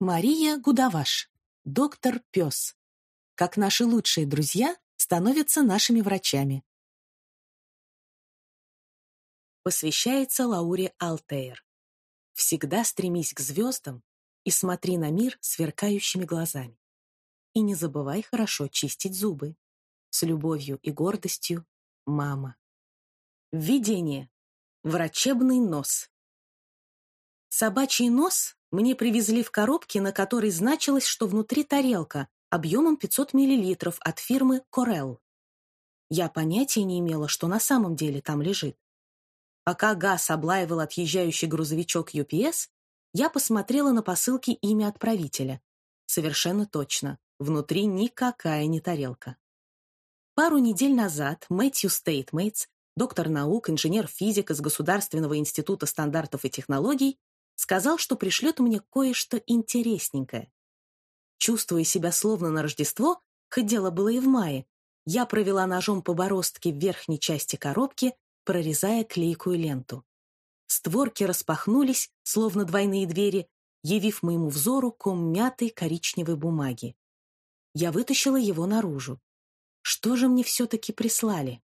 Мария Гудаваш, доктор Пес. Как наши лучшие друзья становятся нашими врачами. Посвящается Лауре Алтейр. Всегда стремись к звездам и смотри на мир сверкающими глазами. И не забывай хорошо чистить зубы. С любовью и гордостью, мама. Введение. Врачебный нос. Собачий нос мне привезли в коробке, на которой значилось, что внутри тарелка объемом 500 мл от фирмы Corel. Я понятия не имела, что на самом деле там лежит. Пока Газ облаивал отъезжающий грузовичок UPS, я посмотрела на посылке имя отправителя. Совершенно точно, внутри никакая не тарелка. Пару недель назад Мэтью Стейтмейтс, доктор наук, инженер-физик из Государственного института стандартов и технологий, сказал, что пришлет мне кое-что интересненькое. Чувствуя себя словно на Рождество, хоть дело было и в мае, я провела ножом по бороздке в верхней части коробки, прорезая клейкую ленту. Створки распахнулись, словно двойные двери, явив моему взору ком мятой коричневой бумаги. Я вытащила его наружу. Что же мне все-таки прислали?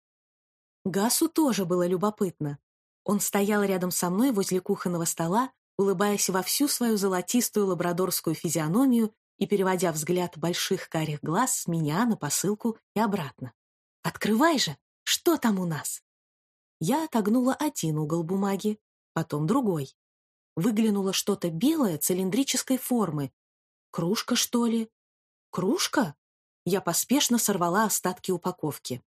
Гасу тоже было любопытно. Он стоял рядом со мной возле кухонного стола, улыбаясь во всю свою золотистую лабрадорскую физиономию и переводя взгляд больших карих глаз с меня на посылку и обратно. «Открывай же! Что там у нас?» Я отогнула один угол бумаги, потом другой. Выглянуло что-то белое цилиндрической формы. Кружка, что ли? Кружка? Я поспешно сорвала остатки упаковки.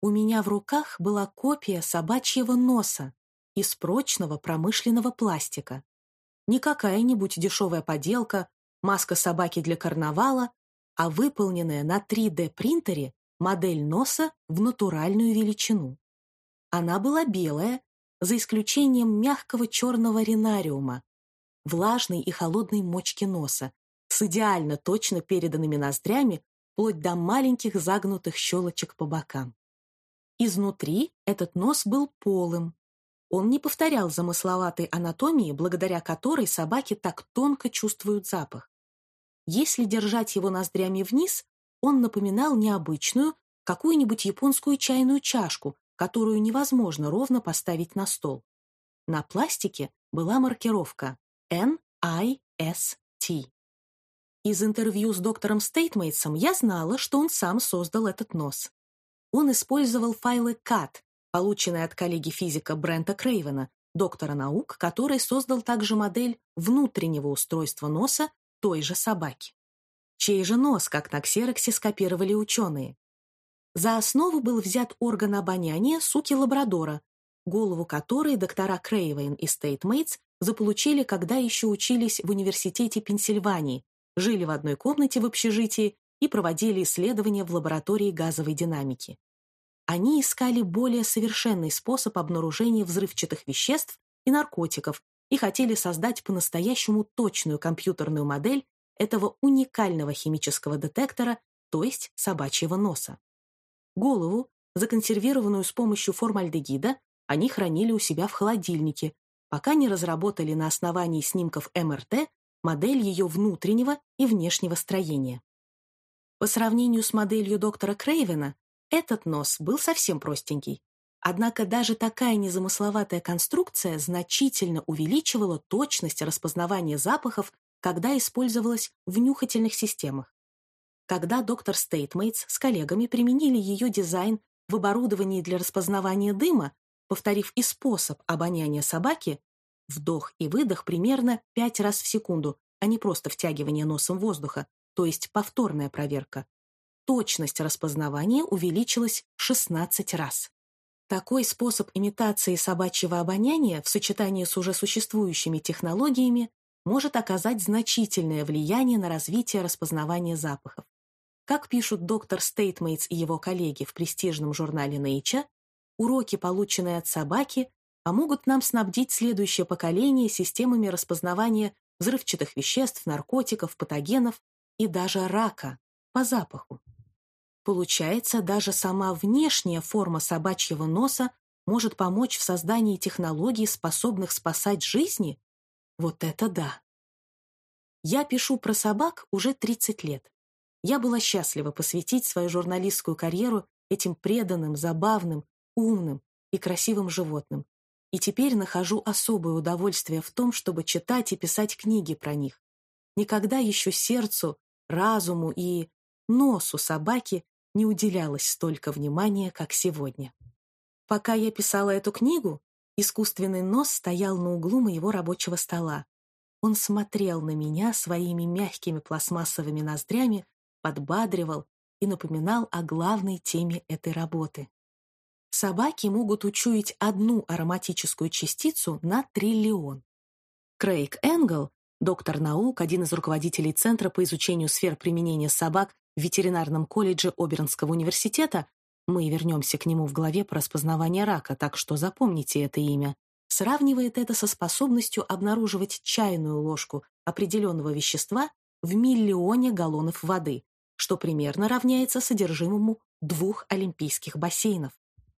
У меня в руках была копия собачьего носа из прочного промышленного пластика. Не какая-нибудь дешевая поделка, маска собаки для карнавала, а выполненная на 3D-принтере модель носа в натуральную величину. Она была белая, за исключением мягкого черного ренариума, влажной и холодной мочки носа, с идеально точно переданными ноздрями, вплоть до маленьких загнутых щелочек по бокам. Изнутри этот нос был полым, он не повторял замысловатой анатомии, благодаря которой собаки так тонко чувствуют запах. Если держать его ноздрями вниз, он напоминал необычную, какую-нибудь японскую чайную чашку, которую невозможно ровно поставить на стол. На пластике была маркировка NIST. Из интервью с доктором Стейтмейтсом я знала, что он сам создал этот нос. Он использовал файлы CAT, полученной от коллеги-физика Брента Крейвена, доктора наук, который создал также модель внутреннего устройства носа той же собаки. Чей же нос, как на ксероксе, скопировали ученые? За основу был взят орган обоняния суки лабрадора, голову которой доктора Крейвен и Стейтмейтс заполучили, когда еще учились в Университете Пенсильвании, жили в одной комнате в общежитии и проводили исследования в лаборатории газовой динамики. Они искали более совершенный способ обнаружения взрывчатых веществ и наркотиков и хотели создать по-настоящему точную компьютерную модель этого уникального химического детектора, то есть собачьего носа. Голову, законсервированную с помощью формальдегида, они хранили у себя в холодильнике, пока не разработали на основании снимков МРТ модель ее внутреннего и внешнего строения. По сравнению с моделью доктора Крейвена, этот нос был совсем простенький. Однако даже такая незамысловатая конструкция значительно увеличивала точность распознавания запахов, когда использовалась в нюхательных системах. Когда доктор Стеймейтс с коллегами применили ее дизайн в оборудовании для распознавания дыма, повторив и способ обоняния собаки, вдох и выдох примерно пять раз в секунду, а не просто втягивание носом воздуха, то есть повторная проверка, точность распознавания увеличилась 16 раз. Такой способ имитации собачьего обоняния в сочетании с уже существующими технологиями может оказать значительное влияние на развитие распознавания запахов. Как пишут доктор Стейтмейтс и его коллеги в престижном журнале Nature, уроки, полученные от собаки, помогут нам снабдить следующее поколение системами распознавания взрывчатых веществ, наркотиков, патогенов и даже рака по запаху. Получается, даже сама внешняя форма собачьего носа может помочь в создании технологий, способных спасать жизни? Вот это да! Я пишу про собак уже 30 лет. Я была счастлива посвятить свою журналистскую карьеру этим преданным, забавным, умным и красивым животным. И теперь нахожу особое удовольствие в том, чтобы читать и писать книги про них. Никогда еще сердцу, разуму и носу собаки не уделялось столько внимания, как сегодня. Пока я писала эту книгу, искусственный нос стоял на углу моего рабочего стола. Он смотрел на меня своими мягкими пластмассовыми ноздрями, подбадривал и напоминал о главной теме этой работы. Собаки могут учуять одну ароматическую частицу на триллион. Крейг Энгл, доктор наук, один из руководителей Центра по изучению сфер применения собак в ветеринарном колледже Обернского университета, мы вернемся к нему в главе по распознаванию рака, так что запомните это имя, сравнивает это со способностью обнаруживать чайную ложку определенного вещества в миллионе галлонов воды, что примерно равняется содержимому двух олимпийских бассейнов.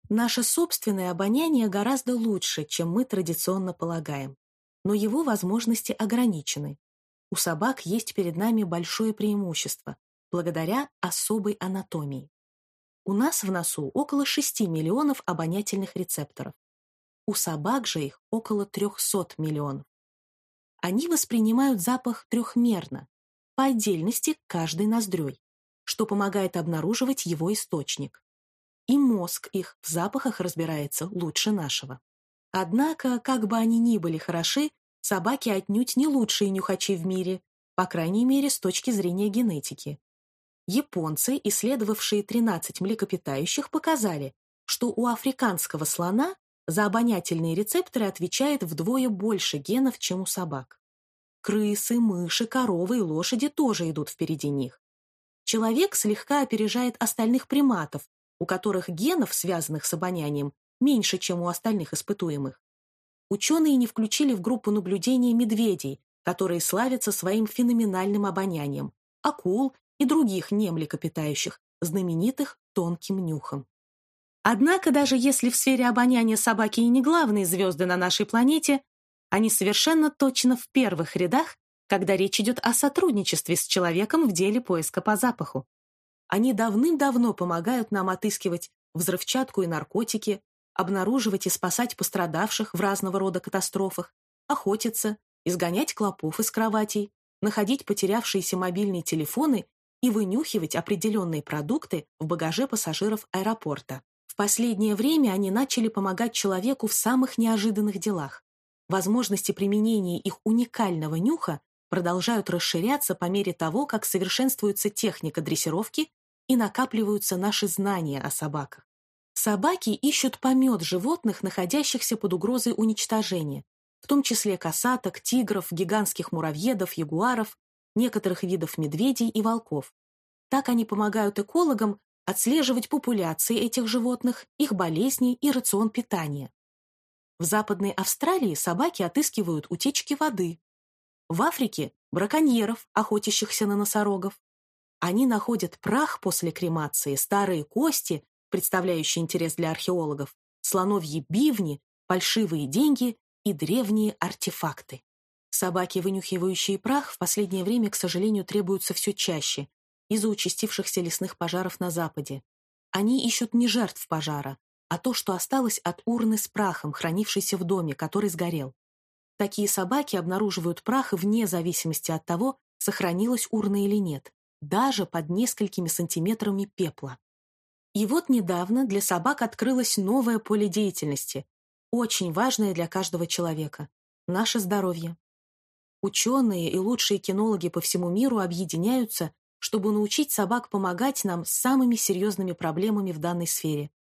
Наше собственное обоняние гораздо лучше, чем мы традиционно полагаем, но его возможности ограничены. У собак есть перед нами большое преимущество благодаря особой анатомии. У нас в носу около 6 миллионов обонятельных рецепторов. У собак же их около 300 миллионов. Они воспринимают запах трехмерно, по отдельности каждой ноздрёй, что помогает обнаруживать его источник. И мозг их в запахах разбирается лучше нашего. Однако, как бы они ни были хороши, собаки отнюдь не лучшие нюхачи в мире, по крайней мере, с точки зрения генетики. Японцы, исследовавшие 13 млекопитающих, показали, что у африканского слона за обонятельные рецепторы отвечает вдвое больше генов, чем у собак. Крысы, мыши, коровы и лошади тоже идут впереди них. Человек слегка опережает остальных приматов, у которых генов, связанных с обонянием, меньше, чем у остальных испытуемых. Ученые не включили в группу наблюдения медведей, которые славятся своим феноменальным обонянием, акул и других немлекопитающих, знаменитых тонким нюхом. Однако даже если в сфере обоняния собаки и не главные звезды на нашей планете, они совершенно точно в первых рядах, когда речь идет о сотрудничестве с человеком в деле поиска по запаху. Они давным-давно помогают нам отыскивать взрывчатку и наркотики, обнаруживать и спасать пострадавших в разного рода катастрофах, охотиться, изгонять клопов из кроватей, находить потерявшиеся мобильные телефоны и вынюхивать определенные продукты в багаже пассажиров аэропорта. В последнее время они начали помогать человеку в самых неожиданных делах. Возможности применения их уникального нюха продолжают расширяться по мере того, как совершенствуется техника дрессировки и накапливаются наши знания о собаках. Собаки ищут помет животных, находящихся под угрозой уничтожения, в том числе косаток, тигров, гигантских муравьедов, ягуаров некоторых видов медведей и волков. Так они помогают экологам отслеживать популяции этих животных, их болезни и рацион питания. В Западной Австралии собаки отыскивают утечки воды. В Африке – браконьеров, охотящихся на носорогов. Они находят прах после кремации, старые кости, представляющие интерес для археологов, слоновьи бивни, фальшивые деньги и древние артефакты. Собаки, вынюхивающие прах, в последнее время, к сожалению, требуются все чаще из-за участившихся лесных пожаров на Западе. Они ищут не жертв пожара, а то, что осталось от урны с прахом, хранившейся в доме, который сгорел. Такие собаки обнаруживают прах вне зависимости от того, сохранилась урна или нет, даже под несколькими сантиметрами пепла. И вот недавно для собак открылось новое поле деятельности, очень важное для каждого человека – наше здоровье. Ученые и лучшие кинологи по всему миру объединяются, чтобы научить собак помогать нам с самыми серьезными проблемами в данной сфере.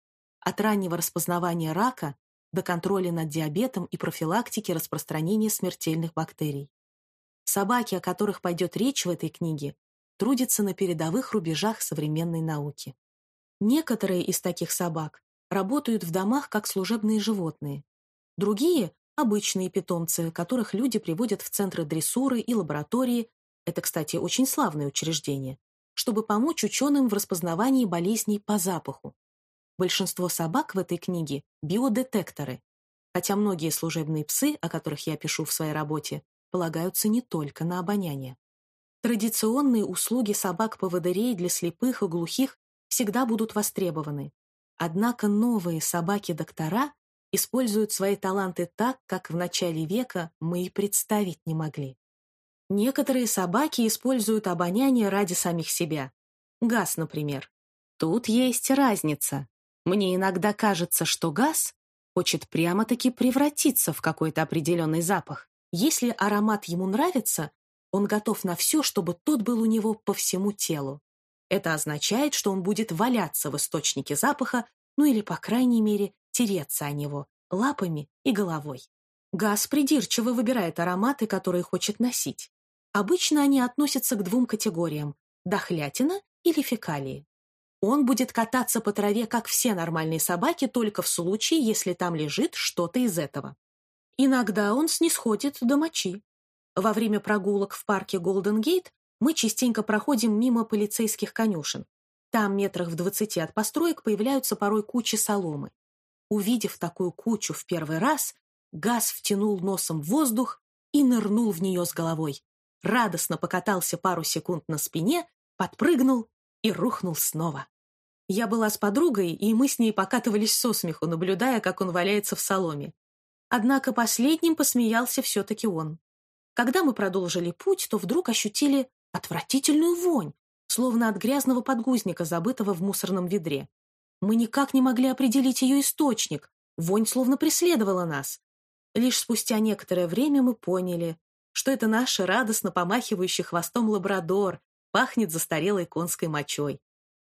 От раннего распознавания рака до контроля над диабетом и профилактики распространения смертельных бактерий. Собаки, о которых пойдет речь в этой книге, трудятся на передовых рубежах современной науки. Некоторые из таких собак работают в домах как служебные животные. Другие обычные питомцы, которых люди приводят в центры дрессуры и лаборатории, это, кстати, очень славное учреждение, чтобы помочь ученым в распознавании болезней по запаху. Большинство собак в этой книге – биодетекторы, хотя многие служебные псы, о которых я пишу в своей работе, полагаются не только на обоняние. Традиционные услуги собак-поводырей для слепых и глухих всегда будут востребованы. Однако новые собаки-доктора используют свои таланты так, как в начале века мы и представить не могли. Некоторые собаки используют обоняние ради самих себя. Газ, например. Тут есть разница. Мне иногда кажется, что газ хочет прямо-таки превратиться в какой-то определенный запах. Если аромат ему нравится, он готов на все, чтобы тот был у него по всему телу. Это означает, что он будет валяться в источнике запаха, ну или, по крайней мере, тереться о него лапами и головой. Газ придирчиво выбирает ароматы, которые хочет носить. Обычно они относятся к двум категориям – дохлятина или фекалии. Он будет кататься по траве, как все нормальные собаки, только в случае, если там лежит что-то из этого. Иногда он снисходит до мочи. Во время прогулок в парке Голден Гейт мы частенько проходим мимо полицейских конюшен. Там, метрах в двадцати от построек, появляются порой кучи соломы. Увидев такую кучу в первый раз, Газ втянул носом в воздух и нырнул в нее с головой. Радостно покатался пару секунд на спине, подпрыгнул и рухнул снова. Я была с подругой, и мы с ней покатывались со смеху, наблюдая, как он валяется в соломе. Однако последним посмеялся все-таки он. Когда мы продолжили путь, то вдруг ощутили отвратительную вонь, словно от грязного подгузника, забытого в мусорном ведре. Мы никак не могли определить ее источник, вонь словно преследовала нас. Лишь спустя некоторое время мы поняли, что это наш радостно помахивающий хвостом лабрадор пахнет застарелой конской мочой.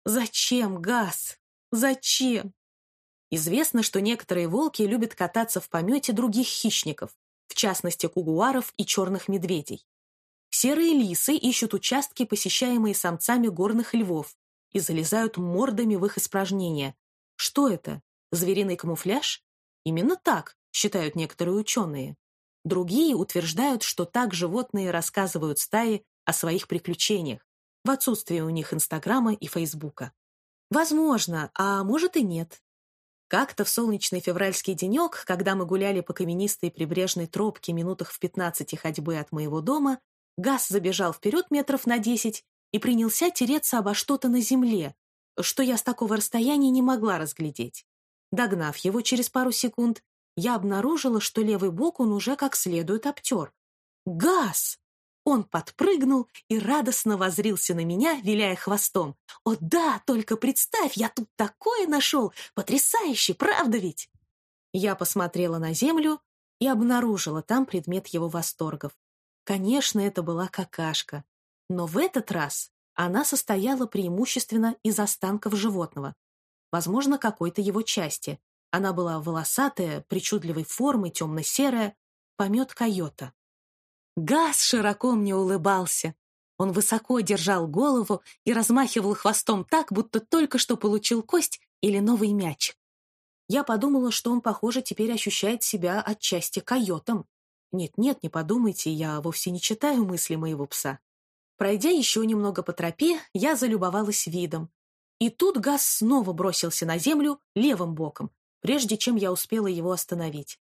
Зачем газ? Зачем? Известно, что некоторые волки любят кататься в помете других хищников, в частности кугуаров и черных медведей. Серые лисы ищут участки, посещаемые самцами горных львов, и залезают мордами в их испражнения. Что это? Звериный камуфляж? Именно так, считают некоторые ученые. Другие утверждают, что так животные рассказывают стаи о своих приключениях, в отсутствие у них Инстаграма и Фейсбука. Возможно, а может и нет. Как-то в солнечный февральский денек, когда мы гуляли по каменистой прибрежной тропке минутах в 15 ходьбы от моего дома, Газ забежал вперед метров на десять и принялся тереться обо что-то на земле, что я с такого расстояния не могла разглядеть. Догнав его через пару секунд, я обнаружила, что левый бок он уже как следует обтер. «Газ!» Он подпрыгнул и радостно возрился на меня, виляя хвостом. «О да, только представь, я тут такое нашел! Потрясающе, правда ведь?» Я посмотрела на землю и обнаружила там предмет его восторгов. Конечно, это была какашка. Но в этот раз она состояла преимущественно из останков животного, возможно, какой-то его части. Она была волосатая, причудливой формы, темно-серая, помет койота. Газ широко мне улыбался. Он высоко держал голову и размахивал хвостом так, будто только что получил кость или новый мяч. Я подумала, что он, похоже, теперь ощущает себя отчасти койотом. Нет-нет, не подумайте, я вовсе не читаю мысли моего пса. Пройдя еще немного по тропе, я залюбовалась видом. И тут газ снова бросился на землю левым боком, прежде чем я успела его остановить.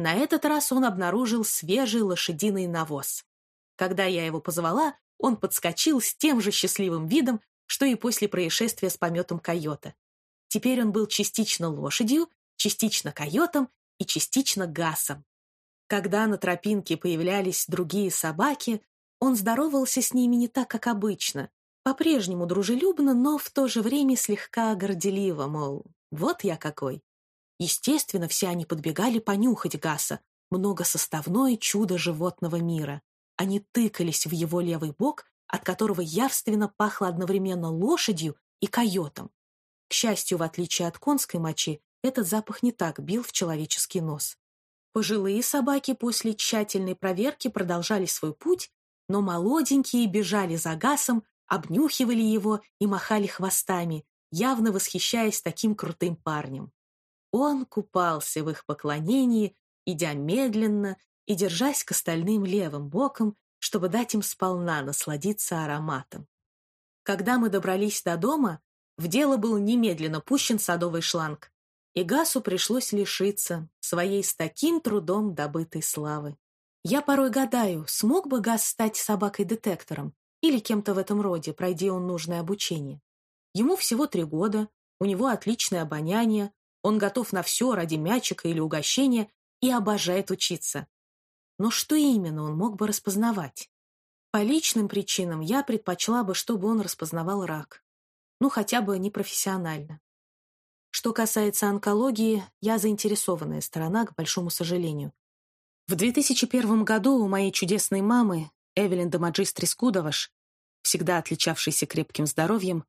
На этот раз он обнаружил свежий лошадиный навоз. Когда я его позвала, он подскочил с тем же счастливым видом, что и после происшествия с пометом койота. Теперь он был частично лошадью, частично койотом и частично гасом. Когда на тропинке появлялись другие собаки, он здоровался с ними не так, как обычно, по-прежнему дружелюбно, но в то же время слегка горделиво, мол, вот я какой. Естественно, все они подбегали понюхать Гаса, многосоставное чудо животного мира. Они тыкались в его левый бок, от которого явственно пахло одновременно лошадью и койотом. К счастью, в отличие от конской мочи, этот запах не так бил в человеческий нос. Пожилые собаки после тщательной проверки продолжали свой путь но молоденькие бежали за Гасом, обнюхивали его и махали хвостами, явно восхищаясь таким крутым парнем. Он купался в их поклонении, идя медленно и держась к остальным левым боком, чтобы дать им сполна насладиться ароматом. Когда мы добрались до дома, в дело был немедленно пущен садовый шланг, и Гасу пришлось лишиться своей с таким трудом добытой славы. Я порой гадаю, смог бы Гас стать собакой-детектором или кем-то в этом роде, пройди он нужное обучение. Ему всего три года, у него отличное обоняние, он готов на все ради мячика или угощения и обожает учиться. Но что именно он мог бы распознавать? По личным причинам я предпочла бы, чтобы он распознавал рак. Ну, хотя бы непрофессионально. Что касается онкологии, я заинтересованная сторона, к большому сожалению. В 2001 году у моей чудесной мамы, Эвелин Дамаджистрис Кудоваш, всегда отличавшейся крепким здоровьем,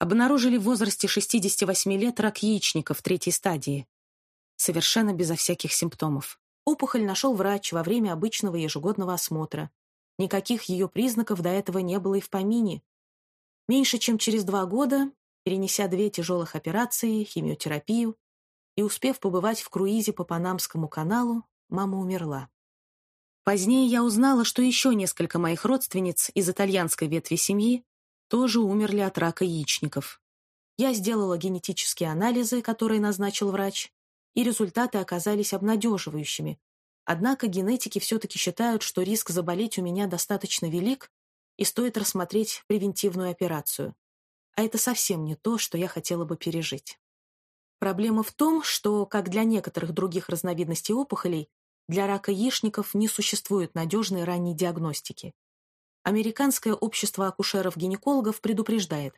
обнаружили в возрасте 68 лет рак яичников третьей стадии, совершенно безо всяких симптомов. Опухоль нашел врач во время обычного ежегодного осмотра. Никаких ее признаков до этого не было и в помине. Меньше чем через два года, перенеся две тяжелых операции, химиотерапию и успев побывать в круизе по Панамскому каналу, мама умерла. Позднее я узнала, что еще несколько моих родственниц из итальянской ветви семьи тоже умерли от рака яичников. Я сделала генетические анализы, которые назначил врач, и результаты оказались обнадеживающими. Однако генетики все-таки считают, что риск заболеть у меня достаточно велик, и стоит рассмотреть превентивную операцию. А это совсем не то, что я хотела бы пережить. Проблема в том, что, как для некоторых других разновидностей опухолей, для рака яичников не существует надежной ранней диагностики. Американское общество акушеров-гинекологов предупреждает,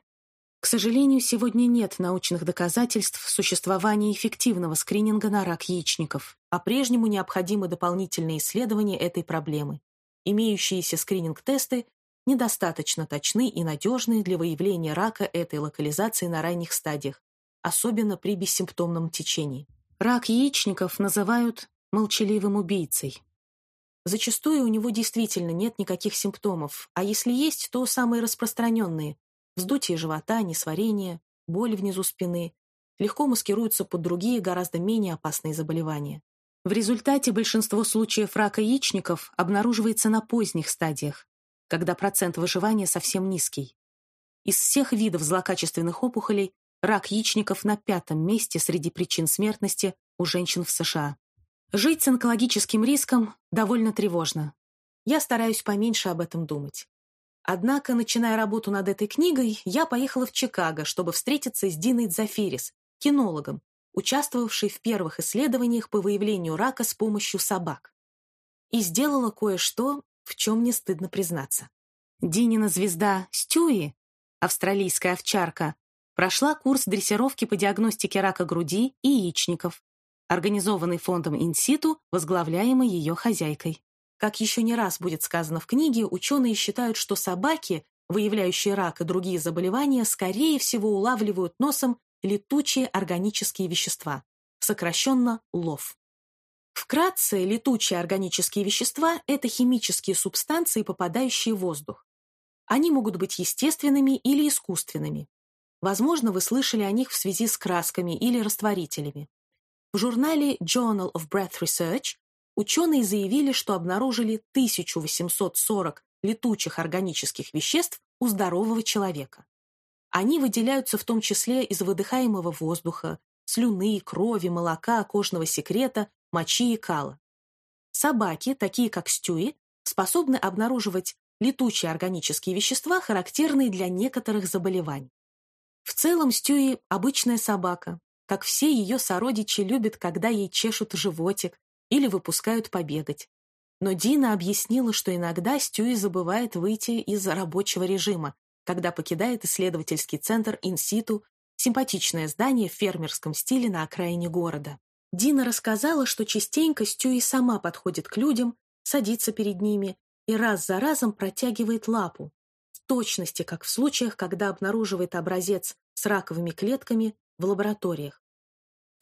к сожалению, сегодня нет научных доказательств существования эффективного скрининга на рак яичников. По-прежнему необходимы дополнительные исследования этой проблемы. Имеющиеся скрининг-тесты недостаточно точны и надежны для выявления рака этой локализации на ранних стадиях, особенно при бессимптомном течении. Рак яичников называют молчаливым убийцей. Зачастую у него действительно нет никаких симптомов, а если есть, то самые распространенные Вздутие живота, несварение, боль внизу спины легко маскируются под другие, гораздо менее опасные заболевания. В результате большинство случаев рака яичников обнаруживается на поздних стадиях, когда процент выживания совсем низкий. Из всех видов злокачественных опухолей рак яичников на пятом месте среди причин смертности у женщин в США. Жить с онкологическим риском довольно тревожно. Я стараюсь поменьше об этом думать. Однако, начиная работу над этой книгой, я поехала в Чикаго, чтобы встретиться с Диной Дзафирис, кинологом, участвовавшей в первых исследованиях по выявлению рака с помощью собак. И сделала кое-что, в чем не стыдно признаться. Динина звезда Стюи, австралийская овчарка, прошла курс дрессировки по диагностике рака груди и яичников, организованный фондом Инситу, возглавляемый ее хозяйкой. Как еще не раз будет сказано в книге, ученые считают, что собаки, выявляющие рак и другие заболевания, скорее всего улавливают носом летучие органические вещества, сокращенно ЛОВ. Вкратце, летучие органические вещества – это химические субстанции, попадающие в воздух. Они могут быть естественными или искусственными. Возможно, вы слышали о них в связи с красками или растворителями. В журнале Journal of Breath Research ученые заявили, что обнаружили 1840 летучих органических веществ у здорового человека. Они выделяются в том числе из выдыхаемого воздуха, слюны, крови, молока, кожного секрета, мочи и кала. Собаки, такие как стюи, способны обнаруживать летучие органические вещества, характерные для некоторых заболеваний. В целом стюи – обычная собака. Как все ее сородичи любят, когда ей чешут животик, или выпускают побегать. Но Дина объяснила, что иногда Стюи забывает выйти из рабочего режима, когда покидает исследовательский центр инситу, симпатичное здание в фермерском стиле на окраине города. Дина рассказала, что частенько Стюи сама подходит к людям, садится перед ними и раз за разом протягивает лапу, в точности, как в случаях, когда обнаруживает образец с раковыми клетками в лабораториях.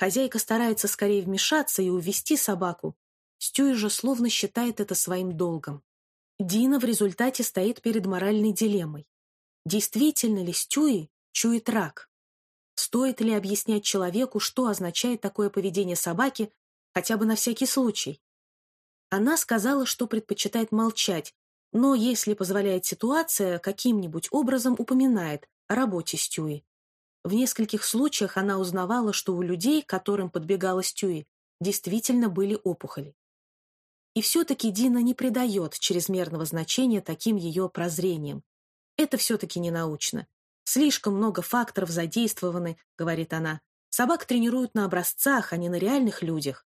Хозяйка старается скорее вмешаться и увести собаку. Стюи же словно считает это своим долгом. Дина в результате стоит перед моральной дилеммой. Действительно ли Стюи чует рак? Стоит ли объяснять человеку, что означает такое поведение собаки, хотя бы на всякий случай? Она сказала, что предпочитает молчать, но, если позволяет ситуация, каким-нибудь образом упоминает о работе Стюи. В нескольких случаях она узнавала, что у людей, которым подбегала Стюи, действительно были опухоли. И все-таки Дина не придает чрезмерного значения таким ее прозрениям. Это все-таки не научно. Слишком много факторов задействованы, говорит она. Собак тренируют на образцах, а не на реальных людях.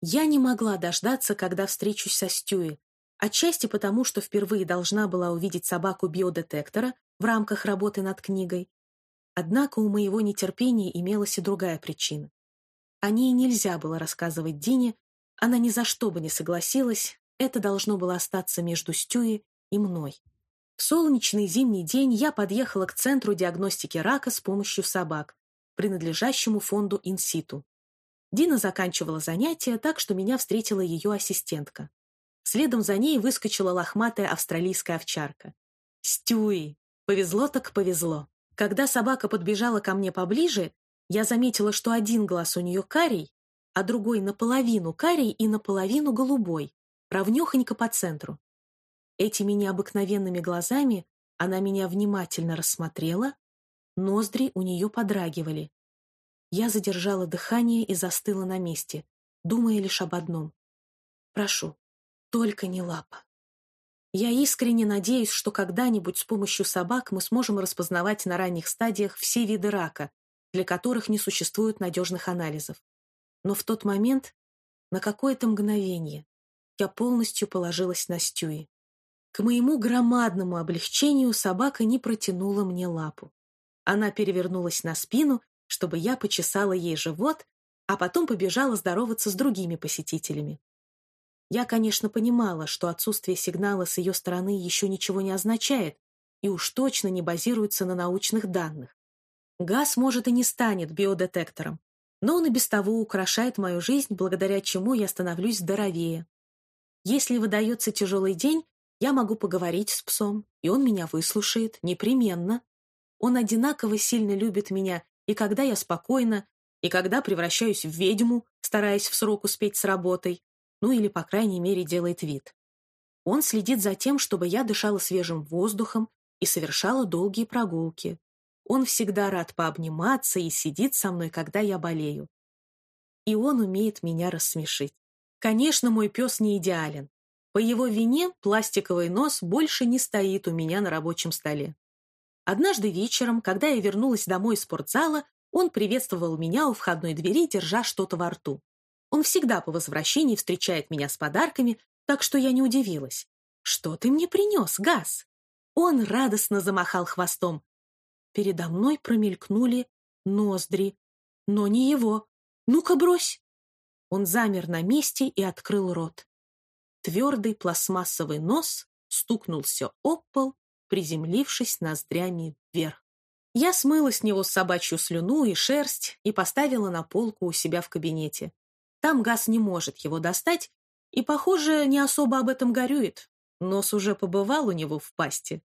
Я не могла дождаться, когда встречусь со Стюи. Отчасти потому, что впервые должна была увидеть собаку биодетектора в рамках работы над книгой. Однако у моего нетерпения имелась и другая причина. О ней нельзя было рассказывать Дине, она ни за что бы не согласилась, это должно было остаться между Стюи и мной. В солнечный зимний день я подъехала к Центру диагностики рака с помощью собак, принадлежащему фонду «Инситу». Дина заканчивала занятия, так что меня встретила ее ассистентка. Следом за ней выскочила лохматая австралийская овчарка. «Стюи! Повезло так повезло!» Когда собака подбежала ко мне поближе, я заметила, что один глаз у нее карий, а другой наполовину карий и наполовину голубой, равнехонько по центру. Этими необыкновенными глазами она меня внимательно рассмотрела, ноздри у нее подрагивали. Я задержала дыхание и застыла на месте, думая лишь об одном. «Прошу, только не лапа». Я искренне надеюсь, что когда-нибудь с помощью собак мы сможем распознавать на ранних стадиях все виды рака, для которых не существует надежных анализов. Но в тот момент, на какое-то мгновение, я полностью положилась на Стюи. К моему громадному облегчению собака не протянула мне лапу. Она перевернулась на спину, чтобы я почесала ей живот, а потом побежала здороваться с другими посетителями. Я, конечно, понимала, что отсутствие сигнала с ее стороны еще ничего не означает и уж точно не базируется на научных данных. Газ, может, и не станет биодетектором, но он и без того украшает мою жизнь, благодаря чему я становлюсь здоровее. Если выдается тяжелый день, я могу поговорить с псом, и он меня выслушает, непременно. Он одинаково сильно любит меня, и когда я спокойна, и когда превращаюсь в ведьму, стараясь в срок успеть с работой, ну или, по крайней мере, делает вид. Он следит за тем, чтобы я дышала свежим воздухом и совершала долгие прогулки. Он всегда рад пообниматься и сидит со мной, когда я болею. И он умеет меня рассмешить. Конечно, мой пес не идеален. По его вине пластиковый нос больше не стоит у меня на рабочем столе. Однажды вечером, когда я вернулась домой из спортзала, он приветствовал меня у входной двери, держа что-то во рту. Он всегда по возвращении встречает меня с подарками, так что я не удивилась. «Что ты мне принес, Газ?» Он радостно замахал хвостом. Передо мной промелькнули ноздри. Но не его. «Ну-ка, брось!» Он замер на месте и открыл рот. Твердый пластмассовый нос стукнулся об пол, приземлившись ноздрями вверх. Я смыла с него собачью слюну и шерсть и поставила на полку у себя в кабинете. Там газ не может его достать, и, похоже, не особо об этом горюет. Нос уже побывал у него в пасти.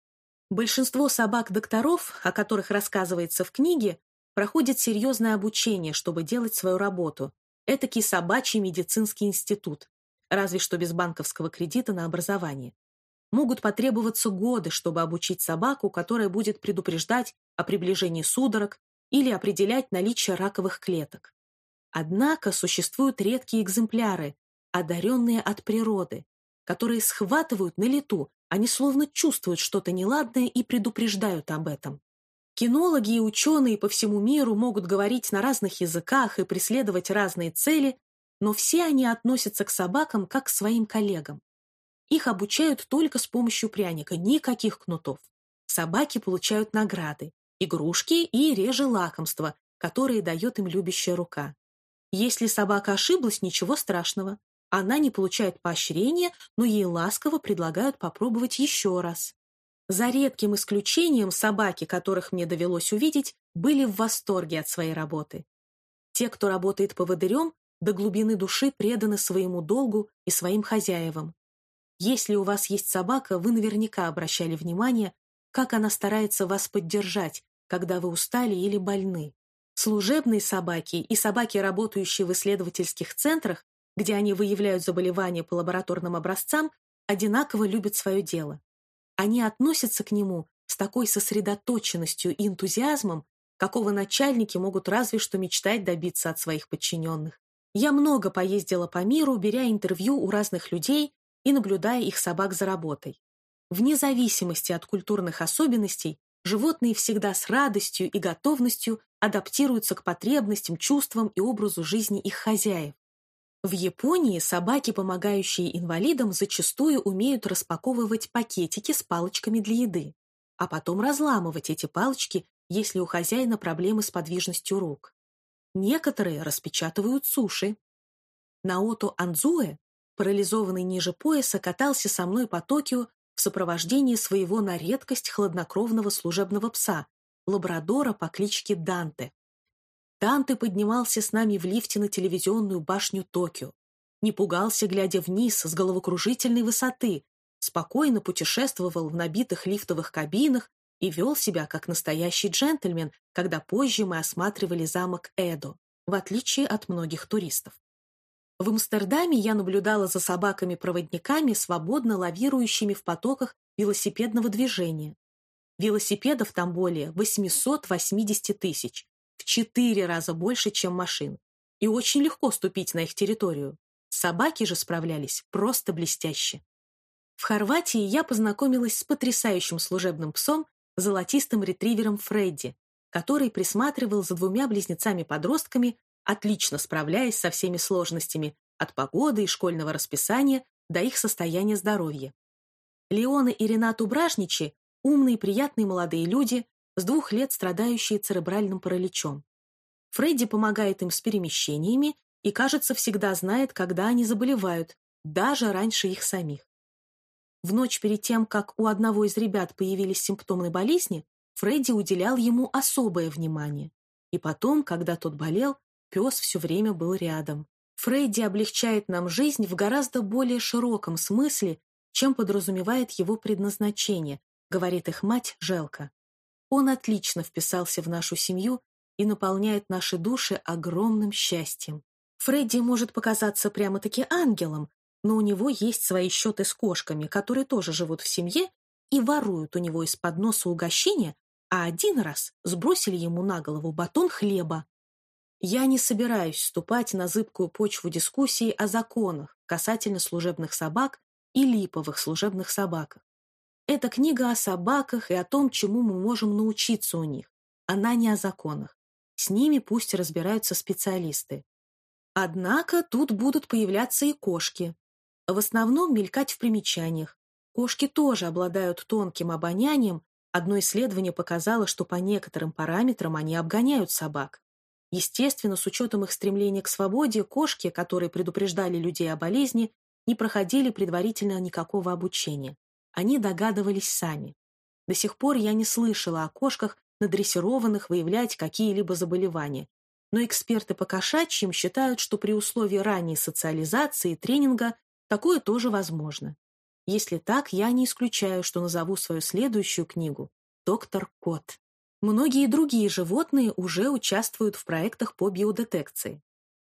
Большинство собак-докторов, о которых рассказывается в книге, проходят серьезное обучение, чтобы делать свою работу. Этакий собачий медицинский институт, разве что без банковского кредита на образование. Могут потребоваться годы, чтобы обучить собаку, которая будет предупреждать о приближении судорог или определять наличие раковых клеток. Однако существуют редкие экземпляры, одаренные от природы, которые схватывают на лету, они словно чувствуют что-то неладное и предупреждают об этом. Кинологи и ученые по всему миру могут говорить на разных языках и преследовать разные цели, но все они относятся к собакам как к своим коллегам. Их обучают только с помощью пряника, никаких кнутов. Собаки получают награды, игрушки и реже лакомства, которые дает им любящая рука. Если собака ошиблась, ничего страшного. Она не получает поощрения, но ей ласково предлагают попробовать еще раз. За редким исключением собаки, которых мне довелось увидеть, были в восторге от своей работы. Те, кто работает поводырем, до глубины души преданы своему долгу и своим хозяевам. Если у вас есть собака, вы наверняка обращали внимание, как она старается вас поддержать, когда вы устали или больны. Служебные собаки и собаки, работающие в исследовательских центрах, где они выявляют заболевания по лабораторным образцам, одинаково любят свое дело. Они относятся к нему с такой сосредоточенностью и энтузиазмом, какого начальники могут разве что мечтать добиться от своих подчиненных. Я много поездила по миру, беря интервью у разных людей и наблюдая их собак за работой. Вне зависимости от культурных особенностей, животные всегда с радостью и готовностью адаптируются к потребностям, чувствам и образу жизни их хозяев. В Японии собаки, помогающие инвалидам, зачастую умеют распаковывать пакетики с палочками для еды, а потом разламывать эти палочки, если у хозяина проблемы с подвижностью рук. Некоторые распечатывают суши. Наото Анзуэ, парализованный ниже пояса, катался со мной по Токио в сопровождении своего на редкость хладнокровного служебного пса, лабрадора по кличке Данте. Данте поднимался с нами в лифте на телевизионную башню Токио. Не пугался, глядя вниз с головокружительной высоты, спокойно путешествовал в набитых лифтовых кабинах и вел себя как настоящий джентльмен, когда позже мы осматривали замок Эдо, в отличие от многих туристов. В Амстердаме я наблюдала за собаками-проводниками, свободно лавирующими в потоках велосипедного движения. Велосипедов там более 880 тысяч, в четыре раза больше, чем машин, и очень легко ступить на их территорию. Собаки же справлялись просто блестяще. В Хорватии я познакомилась с потрясающим служебным псом, золотистым ретривером Фредди, который присматривал за двумя близнецами-подростками, отлично справляясь со всеми сложностями, от погоды и школьного расписания до их состояния здоровья. Леона и Ренату Бражничи – умные, приятные молодые люди, с двух лет страдающие церебральным параличом. Фредди помогает им с перемещениями и, кажется, всегда знает, когда они заболевают, даже раньше их самих. В ночь перед тем, как у одного из ребят появились симптомы болезни, Фредди уделял ему особое внимание. И потом, когда тот болел, пес все время был рядом. Фредди облегчает нам жизнь в гораздо более широком смысле, чем подразумевает его предназначение, говорит их мать Желка. Он отлично вписался в нашу семью и наполняет наши души огромным счастьем. Фредди может показаться прямо-таки ангелом, но у него есть свои счеты с кошками, которые тоже живут в семье и воруют у него из-под носа угощения, а один раз сбросили ему на голову батон хлеба. Я не собираюсь вступать на зыбкую почву дискуссии о законах касательно служебных собак и липовых служебных собаках. Это книга о собаках и о том, чему мы можем научиться у них. Она не о законах. С ними пусть разбираются специалисты. Однако тут будут появляться и кошки. В основном мелькать в примечаниях. Кошки тоже обладают тонким обонянием. Одно исследование показало, что по некоторым параметрам они обгоняют собак. Естественно, с учетом их стремления к свободе, кошки, которые предупреждали людей о болезни, не проходили предварительно никакого обучения. Они догадывались сами. До сих пор я не слышала о кошках, надрессированных выявлять какие-либо заболевания. Но эксперты по кошачьим считают, что при условии ранней социализации и тренинга такое тоже возможно. Если так, я не исключаю, что назову свою следующую книгу «Доктор Кот». Многие другие животные уже участвуют в проектах по биодетекции.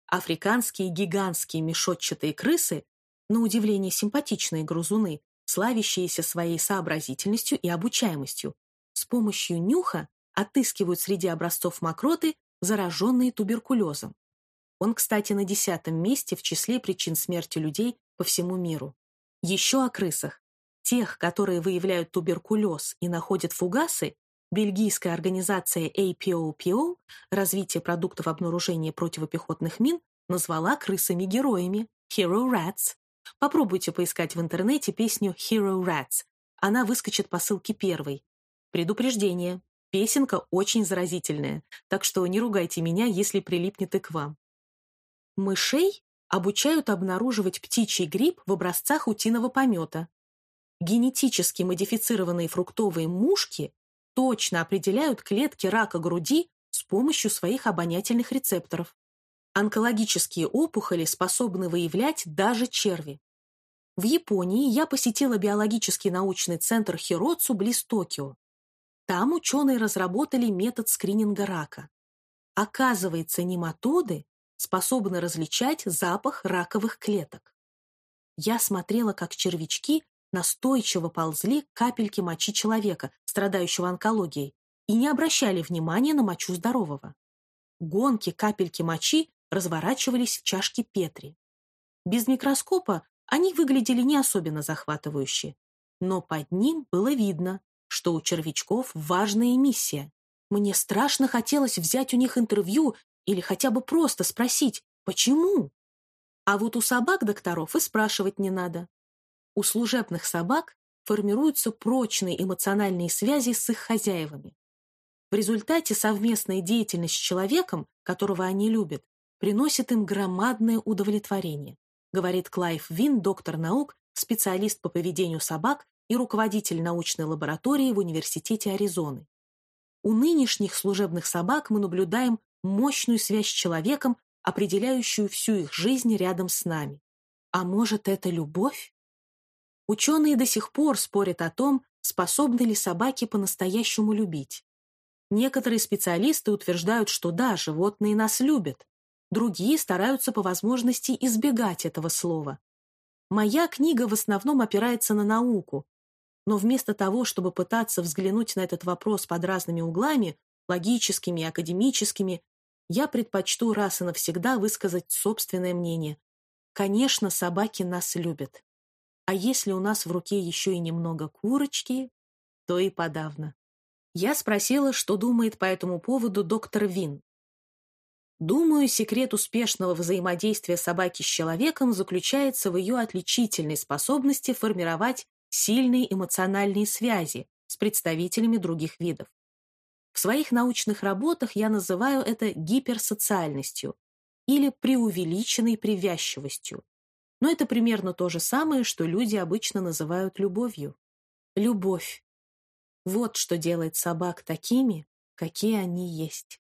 Африканские гигантские мешотчатые крысы, на удивление симпатичные грызуны, славящиеся своей сообразительностью и обучаемостью, с помощью нюха отыскивают среди образцов мокроты, зараженные туберкулезом. Он, кстати, на десятом месте в числе причин смерти людей по всему миру. Еще о крысах. Тех, которые выявляют туберкулез и находят фугасы, бельгийская организация APOPO «Развитие продуктов обнаружения противопехотных мин» назвала крысами-героями Hero Rats. Попробуйте поискать в интернете песню Hero Rats. Она выскочит по ссылке первой. Предупреждение. Песенка очень заразительная, так что не ругайте меня, если прилипнет и к вам. Мышей обучают обнаруживать птичий гриб в образцах утиного помета. Генетически модифицированные фруктовые мушки точно определяют клетки рака груди с помощью своих обонятельных рецепторов. Онкологические опухоли способны выявлять даже черви. В Японии я посетила биологический научный центр Хироцу близ Токио. Там ученые разработали метод скрининга рака. Оказывается, нематоды способны различать запах раковых клеток. Я смотрела, как червячки настойчиво ползли капельки мочи человека, страдающего онкологией, и не обращали внимания на мочу здорового. Гонки капельки мочи разворачивались в чашке Петри. Без микроскопа они выглядели не особенно захватывающе, но под ним было видно, что у червячков важная миссия. Мне страшно хотелось взять у них интервью или хотя бы просто спросить, почему? А вот у собак докторов и спрашивать не надо. У служебных собак формируются прочные эмоциональные связи с их хозяевами. В результате совместная деятельность с человеком, которого они любят, приносит им громадное удовлетворение, говорит Клайв Вин, доктор наук, специалист по поведению собак и руководитель научной лаборатории в Университете Аризоны. У нынешних служебных собак мы наблюдаем мощную связь с человеком, определяющую всю их жизнь рядом с нами. А может, это любовь? Ученые до сих пор спорят о том, способны ли собаки по-настоящему любить. Некоторые специалисты утверждают, что да, животные нас любят. Другие стараются по возможности избегать этого слова. Моя книга в основном опирается на науку, но вместо того, чтобы пытаться взглянуть на этот вопрос под разными углами, логическими и академическими, я предпочту раз и навсегда высказать собственное мнение. Конечно, собаки нас любят. А если у нас в руке еще и немного курочки, то и подавно. Я спросила, что думает по этому поводу доктор Вин. Думаю, секрет успешного взаимодействия собаки с человеком заключается в ее отличительной способности формировать сильные эмоциональные связи с представителями других видов. В своих научных работах я называю это гиперсоциальностью или преувеличенной привязчивостью. Но это примерно то же самое, что люди обычно называют любовью. Любовь. Вот что делает собак такими, какие они есть.